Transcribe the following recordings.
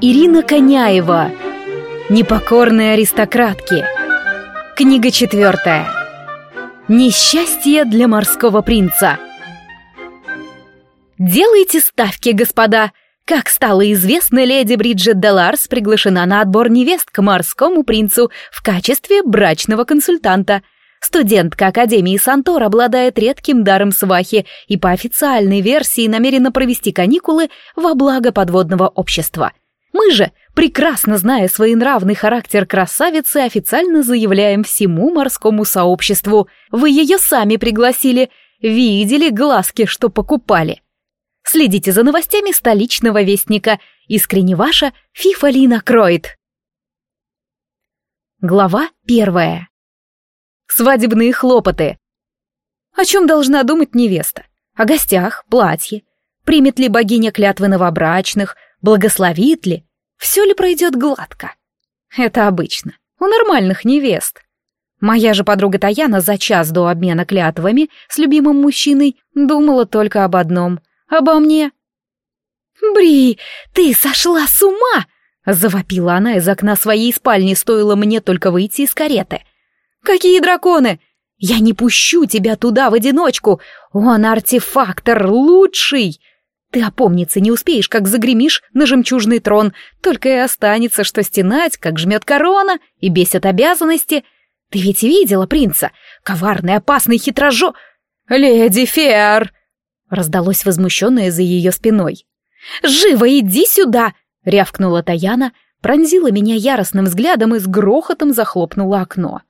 Ирина Коняева. Непокорные аристократки. Книга четвертая. Несчастье для морского принца. Делайте ставки, господа. Как стало известно, леди Бриджит Деларс приглашена на отбор невест к морскому принцу в качестве брачного консультанта. Студентка Академии Сантор обладает редким даром свахи и по официальной версии намерена провести каникулы во благо подводного общества – мы же, прекрасно зная своенравный характер красавицы, официально заявляем всему морскому сообществу. Вы ее сами пригласили, видели глазки, что покупали. Следите за новостями столичного вестника. Искренне ваша Фифалина Кроид. Глава первая. Свадебные хлопоты. О чем должна думать невеста? О гостях, платье. Примет ли богиня клятвы новобрачных, благословит ли, все ли пройдет гладко. Это обычно, у нормальных невест. Моя же подруга Таяна за час до обмена клятвами с любимым мужчиной думала только об одном — обо мне. «Бри, ты сошла с ума!» — завопила она из окна своей спальни, стоило мне только выйти из кареты. «Какие драконы! Я не пущу тебя туда в одиночку! Он артефактор лучший! Ты опомниться не успеешь, как загремишь на жемчужный трон, только и останется, что стенать, как жмет корона, и бесят обязанности. Ты ведь видела принца? Коварный, опасный, хитрожо... «Леди Фер!» — раздалось возмущенное за ее спиной. «Живо иди сюда!» — рявкнула Таяна, пронзила меня яростным взглядом и с грохотом захлопнула окно.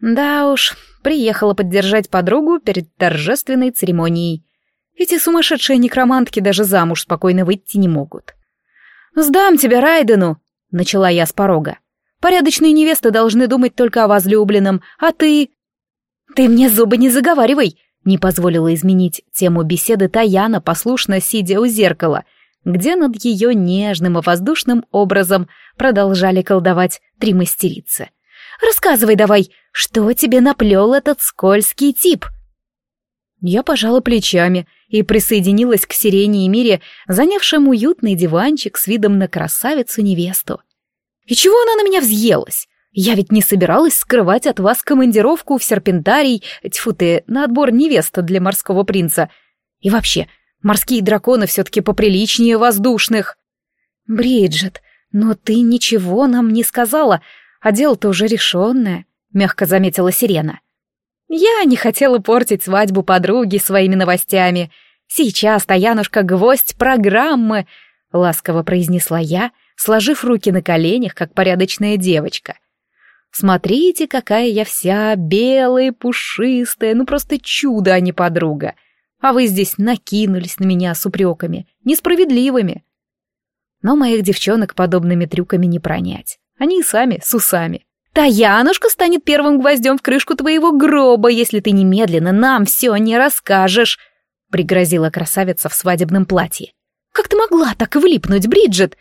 Да уж, приехала поддержать подругу перед торжественной церемонией. Эти сумасшедшие некромантки даже замуж спокойно выйти не могут. «Сдам тебя Райдену!» — начала я с порога. «Порядочные невесты должны думать только о возлюбленном, а ты...» «Ты мне зубы не заговаривай!» — не позволила изменить тему беседы Таяна, послушно сидя у зеркала, где над ее нежным и воздушным образом продолжали колдовать три мастерицы. «Рассказывай давай, что тебе наплел этот скользкий тип?» Я пожала плечами и присоединилась к Сирене и Мире, занявшим уютный диванчик с видом на красавицу-невесту. И чего она на меня взъелась? Я ведь не собиралась скрывать от вас командировку в серпентарий, тьфу ты, на отбор невеста для морского принца. И вообще, морские драконы все-таки поприличнее воздушных. Бриджит, но ты ничего нам не сказала, а дело-то уже решенное, мягко заметила Сирена. Я не хотела портить свадьбу подруги своими новостями. Сейчас Таянушка гвоздь программы, ласково произнесла я, сложив руки на коленях, как порядочная девочка. Смотрите, какая я вся белая, пушистая, ну просто чудо, а не подруга. А вы здесь накинулись на меня с упреками, несправедливыми. Но моих девчонок подобными трюками не пронять. Они и сами с усами. Таянушка станет первым гвоздем в крышку твоего гроба, если ты немедленно нам все не расскажешь», — пригрозила красавица в свадебном платье. «Как ты могла так влипнуть, Бриджит?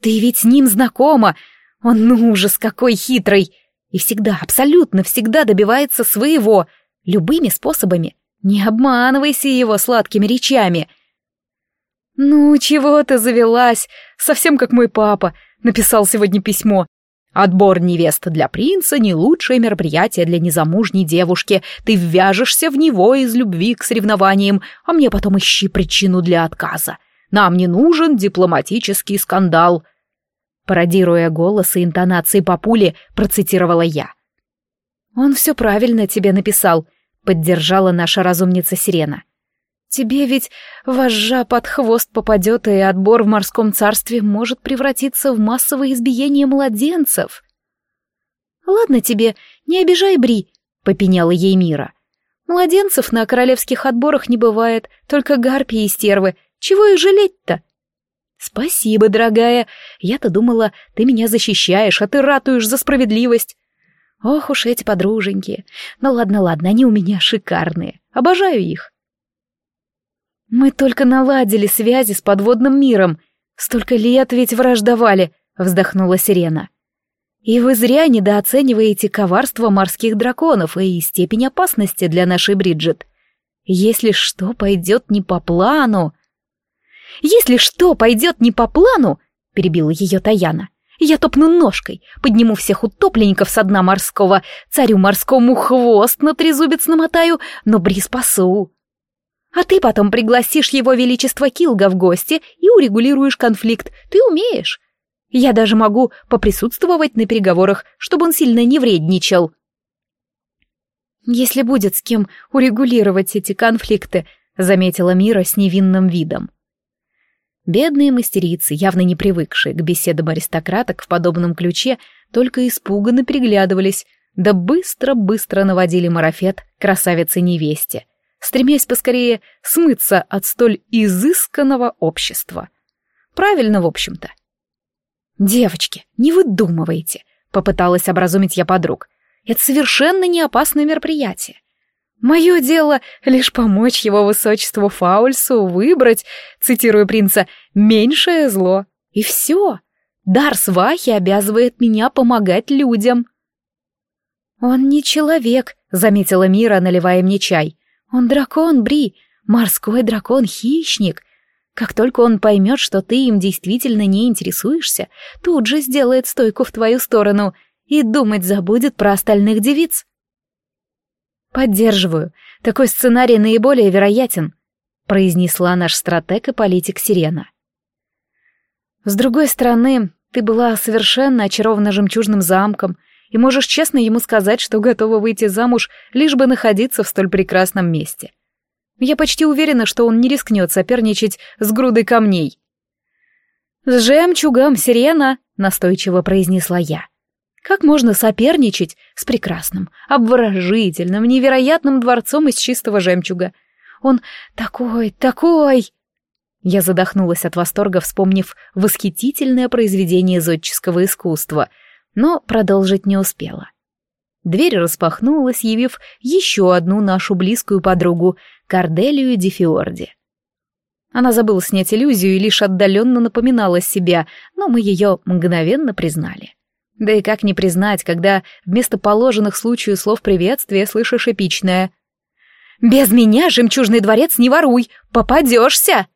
Ты ведь с ним знакома. Он, ну, ужас какой хитрый. И всегда, абсолютно всегда добивается своего, любыми способами. Не обманывайся его сладкими речами». «Ну, чего ты завелась? Совсем как мой папа. Написал сегодня письмо. Отбор невесты для принца — не лучшее мероприятие для незамужней девушки. Ты ввяжешься в него из любви к соревнованиям, а мне потом ищи причину для отказа. Нам не нужен дипломатический скандал. Пародируя голос и интонации папули, процитировала я. «Он все правильно тебе написал», — поддержала наша разумница Сирена. Тебе ведь вожжа под хвост попадет, и отбор в морском царстве может превратиться в массовое избиение младенцев. Ладно тебе, не обижай Бри, попеняла ей Мира. Младенцев на королевских отборах не бывает, только гарпии и стервы. Чего их жалеть-то? Спасибо, дорогая. Я-то думала, ты меня защищаешь, а ты ратуешь за справедливость. Ох уж эти подруженьки. Ну ладно, ладно, они у меня шикарные. Обожаю их. Мы только наладили связи с подводным миром. Столько лет ведь враждовали, вздохнула Сирена. И вы зря недооцениваете коварство морских драконов и степень опасности для нашей Бриджит. Если что пойдет не по плану... Если что пойдет не по плану, — перебила ее Таяна. «Я топну ножкой, подниму всех утопленников со дна морского, царю морскому хвост на трезубец намотаю, но Бри спасу. А ты потом пригласишь его величество Килга в гости и урегулируешь конфликт. Ты умеешь. Я даже могу поприсутствовать на переговорах, чтобы он сильно не вредничал». «Если будет с кем урегулировать эти конфликты», — заметила Мира с невинным видом. Бедные мастерицы, явно не привыкшие к беседам аристократок в подобном ключе, только испуганно переглядывались, да быстро-быстро наводили марафет красавице-невесте, стремясь поскорее смыться от столь изысканного общества. Правильно, в общем-то. «Девочки, не выдумывайте», — попыталась образумить я подруг. «Это совершенно не опасное мероприятие. Мое дело лишь помочь его высочеству Фаульсу выбрать, цитирую принца, меньшее зло. И все. Дар свахи обязывает меня помогать людям. Он не человек, заметила Мира, наливая мне чай. Он дракон, Бри, морской дракон-хищник. Как только он поймет, что ты им действительно не интересуешься, тут же сделает стойку в твою сторону и думать забудет про остальных девиц. «Поддерживаю. Такой сценарий наиболее вероятен», — произнесла наш стратег и политик Сирена. «С другой стороны, ты была совершенно очарована жемчужным замком и можешь честно ему сказать, что готова выйти замуж, лишь бы находиться в столь прекрасном месте. Я почти уверена, что он не рискнет соперничать с грудой камней». «С жемчугом, Сирена», — настойчиво произнесла я. Как можно соперничать с прекрасным, обворожительным, невероятным дворцом из чистого жемчуга? Он такой, такой... Я задохнулась от восторга, вспомнив восхитительное произведение зодческого искусства, но продолжить не успела. Дверь распахнулась, явив еще одну нашу близкую подругу, Корделию Дефиорди. Она забыла снять иллюзию и лишь отдаленно напоминала себя, но мы ее мгновенно признали. Да и как не признать, когда вместо положенных случаю слов приветствия слышишь эпичное «Без меня жемчужный дворец не воруй, попадешься!»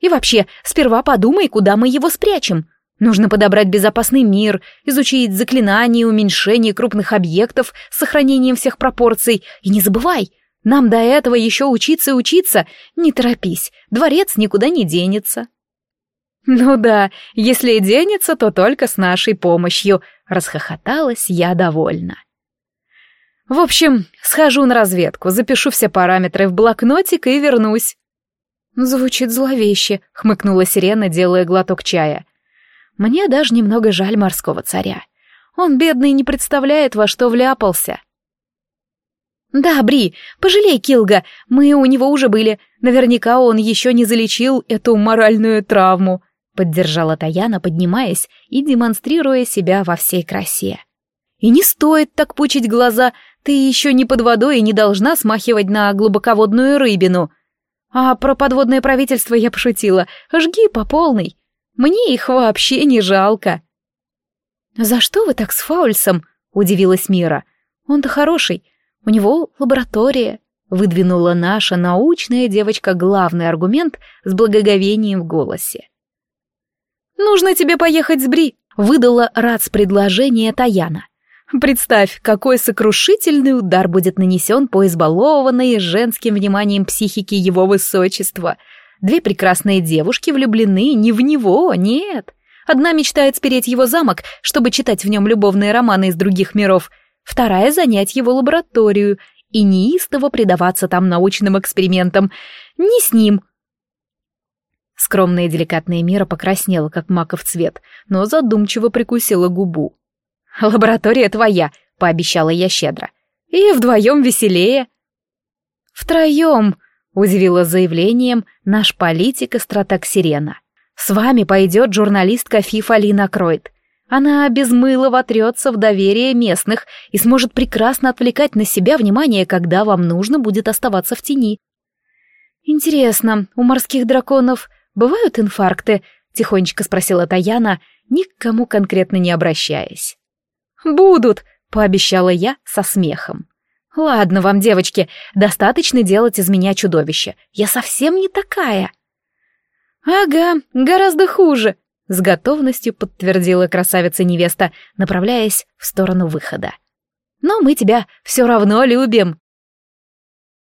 И вообще, сперва подумай, куда мы его спрячем. Нужно подобрать безопасный мир, изучить заклинания уменьшения крупных объектов с сохранением всех пропорций. И не забывай, нам до этого еще учиться и учиться. Не торопись, дворец никуда не денется. «Ну да, если и денется, то только с нашей помощью», — расхохоталась я довольна. «В общем, схожу на разведку, запишу все параметры в блокнотик и вернусь». «Звучит зловеще», — хмыкнула сирена, делая глоток чая. «Мне даже немного жаль морского царя. Он, бедный, не представляет, во что вляпался». «Да, Бри, пожалей Килга, мы у него уже были. Наверняка он еще не залечил эту моральную травму», Поддержала Таяна, поднимаясь и демонстрируя себя во всей красе. «И не стоит так пучить глаза, ты еще не под водой и не должна смахивать на глубоководную рыбину. А про подводное правительство я пошутила, жги по полной. Мне их вообще не жалко». «За что вы так с Фаульсом?» — удивилась Мира. «Он-то хороший, у него лаборатория». Выдвинула наша научная девочка главный аргумент с благоговением в голосе. «Нужно тебе поехать с Бри», — выдала Рац предложение Таяна. Представь, какой сокрушительный удар будет нанесен по избалованной женским вниманием психики его высочества. Две прекрасные девушки влюблены не в него, нет. Одна мечтает спереть его замок, чтобы читать в нем любовные романы из других миров, вторая — занять его лабораторию и неистово предаваться там научным экспериментам. Не с ним, Скромная и деликатная Мира покраснела, как маков цвет, но задумчиво прикусила губу. «Лаборатория твоя», — пообещала я щедро. «И вдвоем веселее». «Втроем», — удивила заявлением наш политик и стратег Сирена. «С вами пойдет журналистка Фифа Лина Кройт. Она без мыла вотрется в доверие местных и сможет прекрасно отвлекать на себя внимание, когда вам нужно будет оставаться в тени. Интересно, у морских драконов «Бывают инфаркты?» — тихонечко спросила Таяна, никому конкретно не обращаясь. «Будут», — пообещала я со смехом. «Ладно вам, девочки, достаточно делать из меня чудовище. Я совсем не такая». «Ага, гораздо хуже», — с готовностью подтвердила красавица-невеста, направляясь в сторону выхода. «Но мы тебя все равно любим!»